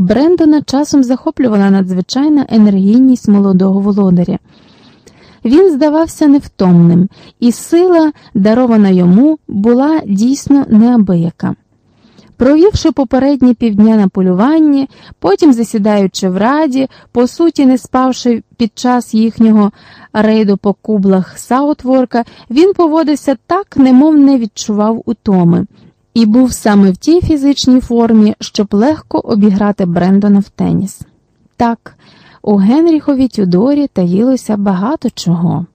Брендона часом захоплювала надзвичайна енергійність молодого володаря. Він здавався невтомним, і сила, дарована йому, була дійсно неабияка. Провівши попередні півдня на полюванні, потім засідаючи в раді, по суті, не спавши під час їхнього рейду по кублах Саутворка, він поводився так, немов не відчував утоми, і був саме в тій фізичній формі, щоб легко обіграти Брендона в теніс. Так, у Генріхові Тюдорі таїлося багато чого,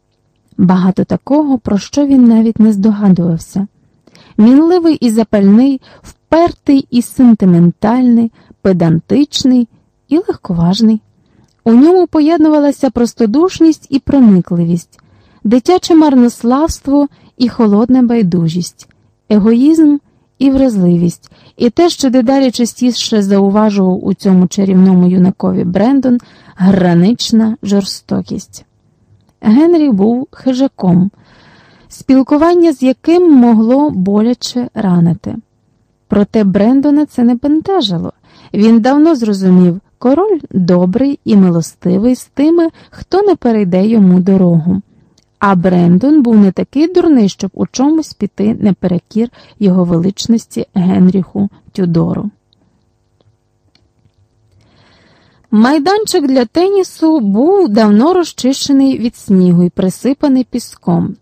багато такого, про що він навіть не здогадувався. Мінливий і запальний, впертий і сентиментальний, педантичний і легковажний. У ньому поєднувалася простодушність і проникливість, дитяче марнославство і холодна байдужість, егоїзм і вразливість, і те, що дедалі частіше зауважував у цьому чарівному юнакові Брендон, гранична жорстокість. Генрі був хижаком, спілкування з яким могло боляче ранити. Проте Брендона це не бентежило. Він давно зрозумів, король добрий і милостивий з тими, хто не перейде йому дорогу. А Брендон був не такий дурний, щоб у чомусь піти наперекір його величності Генріху Тюдору. Майданчик для тенісу був давно розчищений від снігу і присипаний піском.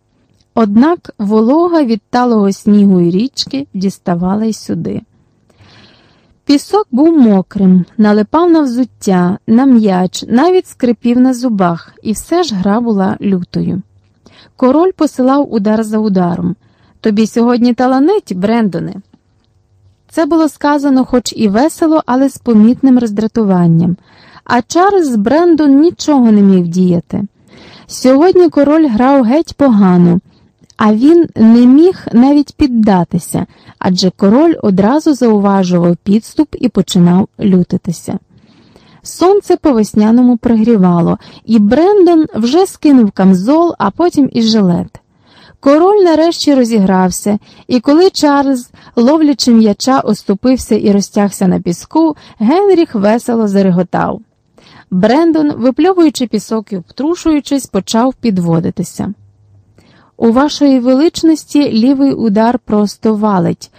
Однак волога від талого снігу і річки діставала й сюди. Пісок був мокрим, налипав на взуття, на м'яч, навіть скрипів на зубах, і все ж гра була лютою. Король посилав удар за ударом. Тобі сьогодні таланить, Брендоне. Це було сказано, хоч і весело, але з помітним роздратуванням. А Чарльз Брендон нічого не міг діяти. Сьогодні король грав геть погано, а він не міг навіть піддатися, адже король одразу зауважував підступ і починав лютитися. Сонце по весняному пригрівало, і Брендон вже скинув камзол, а потім і жилет. Король нарешті розігрався, і коли Чарльз, ловлячи м'яча, оступився і розтягся на піску, Генріх весело зареготав. Брендон, випльовуючи пісок і обтрушуючись, почав підводитися. У вашої величності лівий удар просто валить,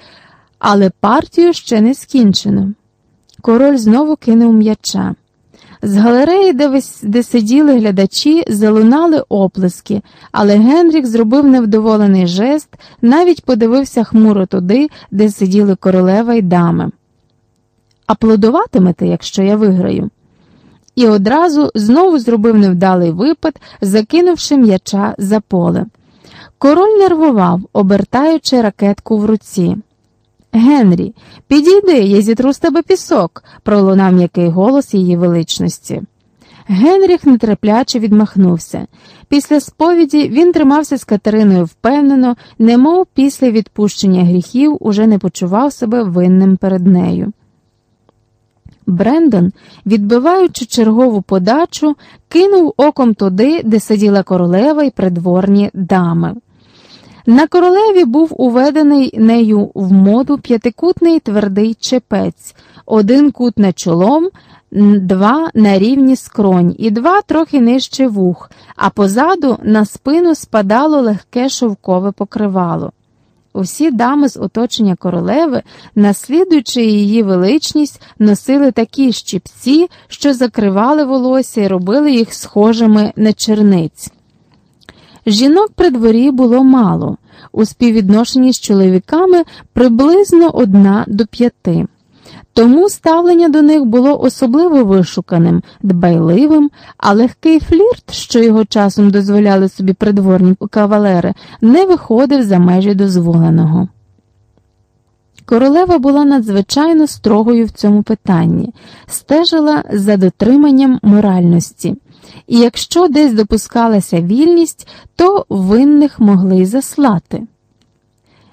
але партію ще не скінчено. Король знову кинув м'яча. З галереї, де весь, де сиділи глядачі, залунали оплески, але Генрік зробив невдоволений жест, навіть подивився хмуро туди, де сиділи королева й дами. Аплодуватимете, якщо я виграю. І одразу знову зробив невдалий випад, закинувши м'яча за поле. Король нервував, обертаючи ракетку в руці. Генрі, підійди, я зітру з тебе пісок, пролунав м'який голос її величності. Генріх нетерпляче відмахнувся. Після сповіді він тримався з Катериною впевнено, немов після відпущення гріхів уже не почував себе винним перед нею. Брендон, відбиваючи чергову подачу, кинув оком туди, де сиділа королева і придворні дами. На королеві був уведений нею в моду п'ятикутний твердий чепець, один кут на чолом, два на рівні скронь і два трохи нижче вух, а позаду на спину спадало легке шовкове покривало. Усі дами з оточення королеви, наслідуючи її величність, носили такі щіпці, що закривали волосся і робили їх схожими на черниць. Жінок при дворі було мало, у співвідношенні з чоловіками приблизно одна до п'яти. Тому ставлення до них було особливо вишуканим, дбайливим, а легкий флірт, що його часом дозволяли собі придворні кавалери, не виходив за межі дозволеного. Королева була надзвичайно строгою в цьому питанні, стежила за дотриманням моральності, і якщо десь допускалася вільність, то винних могли заслати.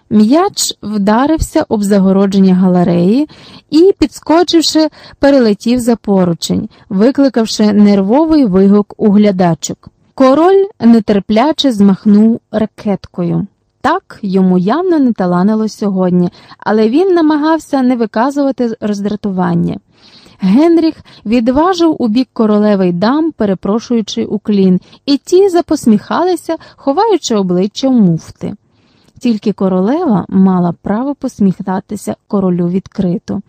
М'яч вдарився об загородження галереї і, підскочивши, перелетів за поручень, викликавши нервовий вигук у глядачок. Король нетерпляче змахнув ракеткою. Так йому явно не таланило сьогодні, але він намагався не виказувати роздратування. Генріх відважив у бік королевий дам, перепрошуючи уклін, і ті запосміхалися, ховаючи обличчя в муфти. Тільки королева мала право посміхатися королю відкрито.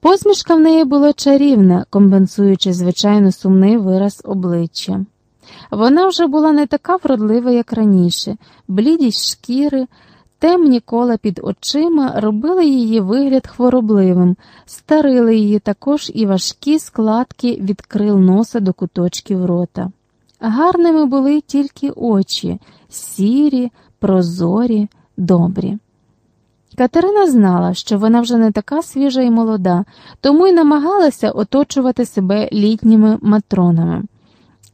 Посмішка в неї була чарівна, компенсуючи звичайно сумний вираз обличчя. Вона вже була не така вродлива, як раніше, блідість шкіри, темні кола під очима робили її вигляд хворобливим, старили її також і важкі складки від крил носа до куточків рота. Гарними були тільки очі, сірі, прозорі, добрі. Катерина знала, що вона вже не така свіжа і молода, тому й намагалася оточувати себе літніми матронами.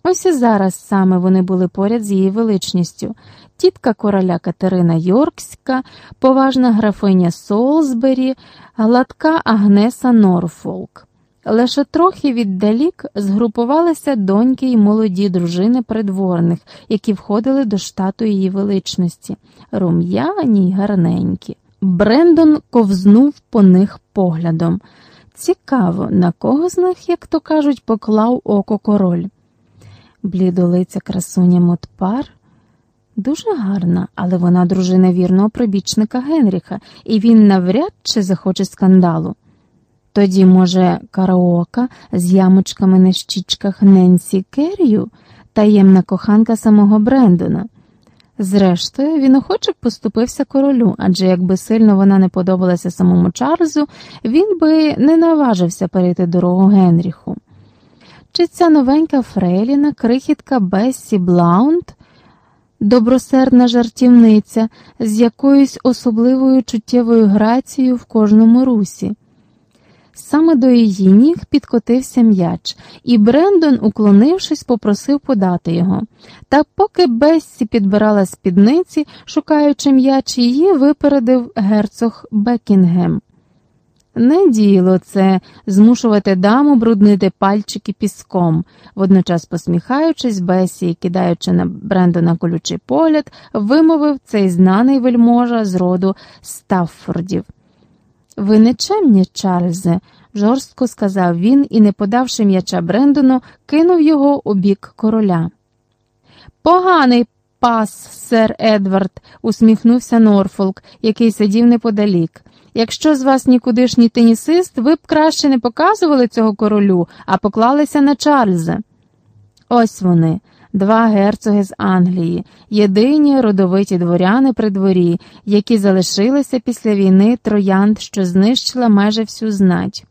Ось і зараз саме вони були поряд з її величністю. Тітка короля Катерина Йоркська, поважна графиня Солсбері, гладка Агнеса Норфолк. Лише трохи віддалік згрупувалися доньки й молоді дружини придворних, які входили до штату її величності, рум'яні й гарненькі. Брендон ковзнув по них поглядом. Цікаво, на кого з них, як то кажуть, поклав око король. Блідолиця красуня Мотпар дуже гарна, але вона дружина вірного прибічника Генріха, і він навряд чи захоче скандалу. Тоді, може, караока з ямочками на щічках Ненсі Керрію, таємна коханка самого Брендона. Зрештою, він охоче поступився королю, адже якби сильно вона не подобалася самому Чарльзу, він би не наважився перейти дорогу Генріху. Чи ця новенька Фрейліна, крихітка Бессі Блаунд, добросердна жартівниця з якоюсь особливою чуттєвою грацією в кожному русі? Саме до її ніг підкотився м'яч, і Брендон, уклонившись, попросив подати його. Та поки Бессі підбирала спідниці, шукаючи м'яч, її випередив герцог Бекінгем. Не діло це змушувати даму бруднити пальчики піском, водночас посміхаючись, Бесі кидаючи на Брендона колючий погляд, вимовив цей знаний вельможа з роду Стаффордів. Ви нечемні, Чарльзе, жорстко сказав він і, не подавши м'яча Брендону, кинув його у бік короля. Поганий пас, сер Едвард, усміхнувся Норфолк, який сидів неподалік. Якщо з вас нікудишній тенісист, ви б краще не показували цього королю, а поклалися на Чарльза. Ось вони, два герцоги з Англії, єдині родовиті дворяни при дворі, які залишилися після війни троянд, що знищила майже всю знать.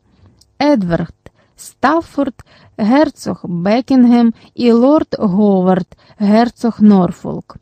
Едвард, Стаффорд, герцог Бекінгем і лорд Говард, герцог Норфолк.